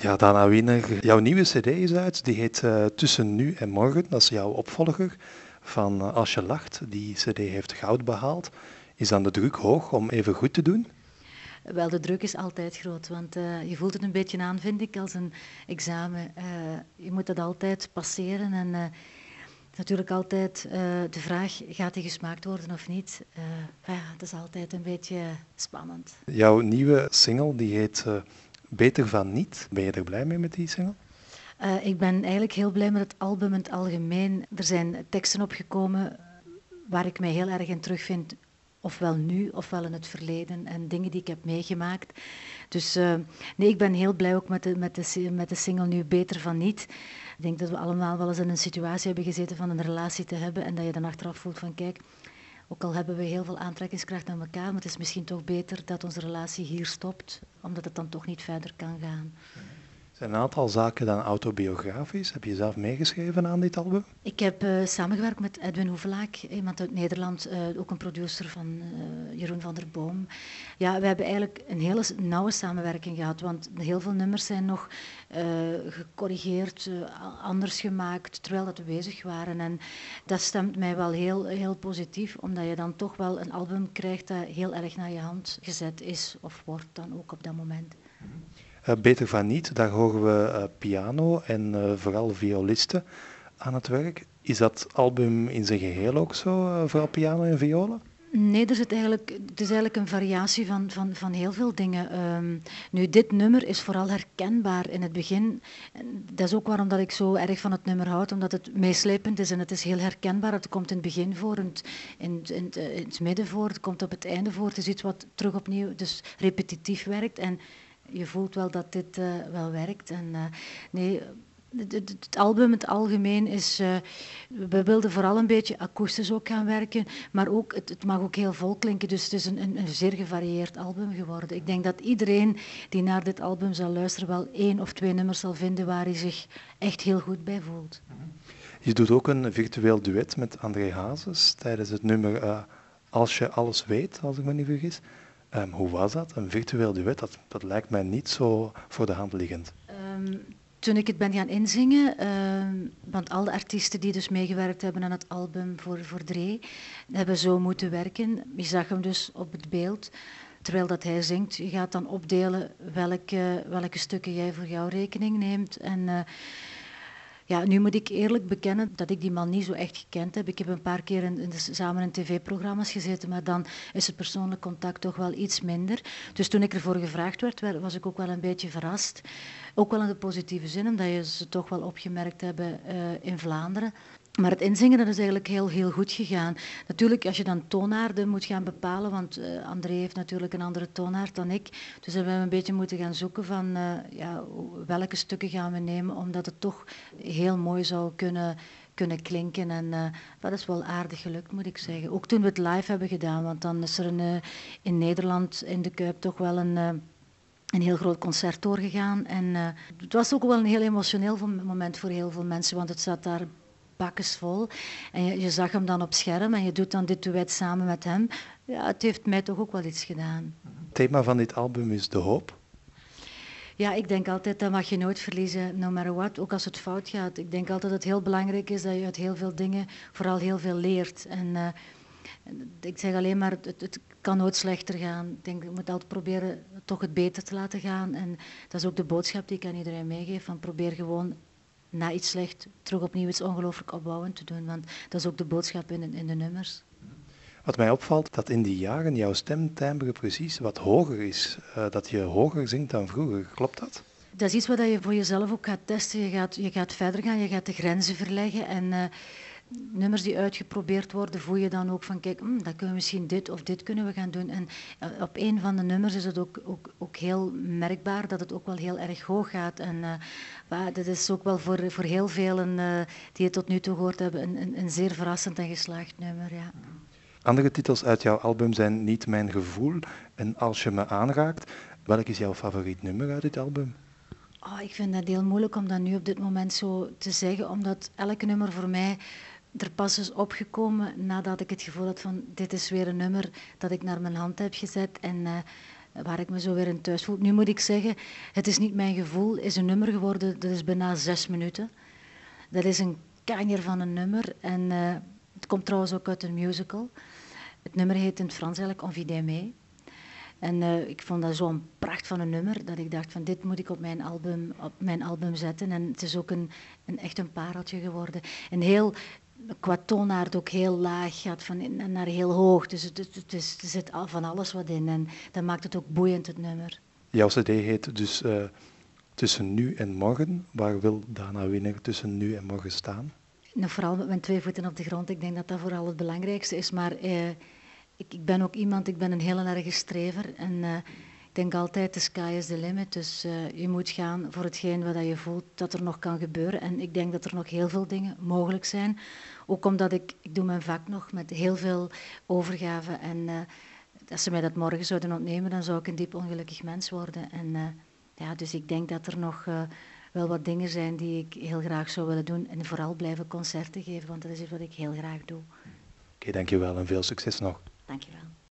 Ja, Dana Wiener, jouw nieuwe cd is uit. Die heet uh, Tussen nu en morgen. Dat is jouw opvolger van uh, Als je lacht. Die cd heeft goud behaald. Is dan de druk hoog om even goed te doen? Wel, de druk is altijd groot, want uh, je voelt het een beetje aan, vind ik, als een examen. je moet dat altijd passeren en natuurlijk altijd de vraag, gaat die gesmaakt worden of niet? ja, het is altijd een beetje spannend. Jouw nieuwe single, die heet Beter van niet. Ben je er blij mee met die single? Uh, ik ben eigenlijk heel blij met het album in het algemeen. Er zijn teksten opgekomen waar ik mij heel erg in terugvind. Ofwel nu, ofwel in het verleden. En dingen die ik heb meegemaakt. Dus uh, nee, ik ben heel blij ook met de, met, de, met de single nu Beter van Niet. Ik denk dat we allemaal wel eens in een situatie hebben gezeten van een relatie te hebben. En dat je dan achteraf voelt van kijk, ook al hebben we heel veel aantrekkingskracht aan elkaar, maar het is misschien toch beter dat onze relatie hier stopt, omdat het dan toch niet verder kan gaan. Zijn een aantal zaken dan autobiografisch? Heb je zelf meegeschreven aan dit album? Ik heb uh, samengewerkt met Edwin Hoevelaak, iemand uit Nederland, uh, ook een producer van uh, Jeroen van der Boom. Ja, we hebben eigenlijk een hele nauwe samenwerking gehad, want heel veel nummers zijn nog gecorrigeerd, anders gemaakt, terwijl dat we bezig waren. En dat stemt mij wel heel, heel positief, omdat je dan toch wel een album krijgt dat heel erg naar je hand gezet is, of wordt dan ook op dat moment. Mm uh, beter van niet, daar horen we piano en vooral violisten aan het werk. Is dat album in zijn geheel ook zo, vooral piano en violen? Nee, eigenlijk, het is eigenlijk een variatie van, van, van heel veel dingen. Um, nu, dit nummer is vooral herkenbaar in het begin. Dat is ook waarom dat ik zo erg van het nummer houd, omdat het meeslepend is en het is heel herkenbaar. Het komt in het begin voor, in het, in, in, in het midden voor, het komt op het einde voor. Het is iets wat terug opnieuw dus repetitief werkt. En je voelt wel dat dit uh, wel werkt. En, uh, nee, het, album in het algemeen is. Uh, we wilden vooral een beetje akoestisch ook gaan werken, maar ook, het, het, mag ook heel vol klinken. Dus het is een, een, een, zeer gevarieerd album geworden. Ik denk dat iedereen die naar dit album zal luisteren, wel één of twee nummers zal vinden waar hij zich echt heel goed bij voelt. Je doet ook een virtueel duet met André Hazes tijdens het nummer Als je alles weet, als ik me niet vergis. Um, hoe was dat? Een virtueel duet, dat, dat lijkt mij niet zo voor de hand liggend. Um, toen ik het ben gaan inzingen, um, want alle artiesten die dus meegewerkt hebben aan het album voor, voor Dree, hebben zo moeten werken. Je zag hem dus op het beeld, terwijl dat hij zingt. Je gaat dan opdelen welke, welke stukken jij voor jouw rekening neemt. En uh, ja, nu moet ik eerlijk bekennen dat ik die man niet zo echt gekend heb. Ik heb een paar keer in, de, samen in tv-programma's gezeten, maar dan is het persoonlijk contact toch wel iets minder. Dus toen ik ervoor gevraagd werd, was ik ook wel een beetje verrast. Ook wel in de positieve zin, omdat je ze toch wel opgemerkt hebben uh, in Vlaanderen. Maar het inzingen dat is eigenlijk heel, heel goed gegaan. Natuurlijk, als je dan toonaarden moet gaan bepalen, want uh, André heeft natuurlijk een andere toonaard dan ik. Dus hebben we een beetje moeten gaan zoeken van uh, ja, welke stukken gaan we nemen, omdat het toch heel mooi zou kunnen, kunnen klinken. En uh, dat is wel aardig gelukt, moet ik zeggen. Ook toen we het live hebben gedaan, want dan is er een, in Nederland in de Kuip toch wel een een heel groot concert doorgegaan. En het was ook wel een heel emotioneel moment voor heel veel mensen, want het zat daar bakkesvol. En je, je, zag hem dan op scherm en je doet dan dit duet samen met hem. Ja, het heeft mij toch ook wel iets gedaan. Het thema van dit album is de hoop. Ja, ik denk altijd dat mag je nooit verliezen, no matter what, ook als het fout gaat. Ik denk altijd dat het heel belangrijk is dat je uit heel veel dingen vooral heel veel leert. En uh, ik zeg alleen maar, het, het, kan nooit slechter gaan. Ik denk, je moet altijd proberen toch het beter te laten gaan. En dat is ook de boodschap die ik aan iedereen meegeef, van probeer gewoon na iets slecht terug opnieuw iets ongelooflijk opbouwend te doen. Want dat is ook de boodschap in, in de nummers. Wat mij opvalt, dat in die jaren jouw stemtimbre precies wat hoger is. Uh, dat je hoger zingt dan vroeger. Klopt dat? Dat is iets wat je voor jezelf ook gaat testen. Je gaat, je gaat verder gaan, je gaat de grenzen verleggen. En uh, nummers die uitgeprobeerd worden, voel je dan ook van, kijk, mm, dan kunnen we misschien dit of dit kunnen we gaan doen. En uh, op een van de nummers is het ook, ook, ook heel merkbaar dat het ook wel heel erg hoog gaat. En uh, dat is ook wel voor, voor heel velen uh, die het tot nu toe gehoord hebben, een, een, een, zeer verrassend en geslaagd nummer. Ja. Andere titels uit jouw album zijn Niet Mijn Gevoel en Als Je Me Aanraakt. Welk is jouw favoriet nummer uit dit album? Oh, ik vind dat heel moeilijk om dat nu op dit moment zo te zeggen, omdat elke nummer voor mij er pas is opgekomen nadat ik het gevoel had van dit is weer een nummer dat ik naar mijn hand heb gezet. En uh, waar ik me zo weer in thuis voel. Nu moet ik zeggen, het is niet mijn gevoel, is een nummer geworden, dat is bijna zes minuten. Dat is een kanjer van een nummer en uh, het komt trouwens ook uit een musical. Het nummer heet in het Frans eigenlijk On mee. En uh, ik vond dat zo'n pracht van een nummer dat ik dacht van dit moet ik op mijn album, op mijn album zetten. En het is ook een, een echt een pareltje geworden. Een heel, qua toonaard ook heel laag, gaat van naar heel hoog. Dus het, het, is, er zit van alles wat in en dat maakt het ook boeiend, het nummer. Jouw cd heet dus uh, Tussen nu en morgen. Waar wil Dana Winner tussen nu en morgen staan? Nou, vooral met mijn twee voeten op de grond. Ik denk dat dat vooral het belangrijkste is. Maar eh, ik, ik, ben ook iemand, ik ben een hele erge strever. En uh, ik denk altijd, the sky is the limit. Dus uh, je moet gaan voor hetgeen wat je voelt dat er nog kan gebeuren. En ik denk dat er nog heel veel dingen mogelijk zijn. Ook omdat ik, ik doe mijn vak nog met heel veel overgave. En uh, als ze mij dat morgen zouden ontnemen, dan zou ik een diep ongelukkig mens worden. En ja, dus ik denk dat er nog wel wat dingen zijn die ik heel graag zou willen doen. En vooral blijven concerten geven, want dat is iets wat ik heel graag doe. Oké, okay, dankjewel en veel succes nog. Dankjewel.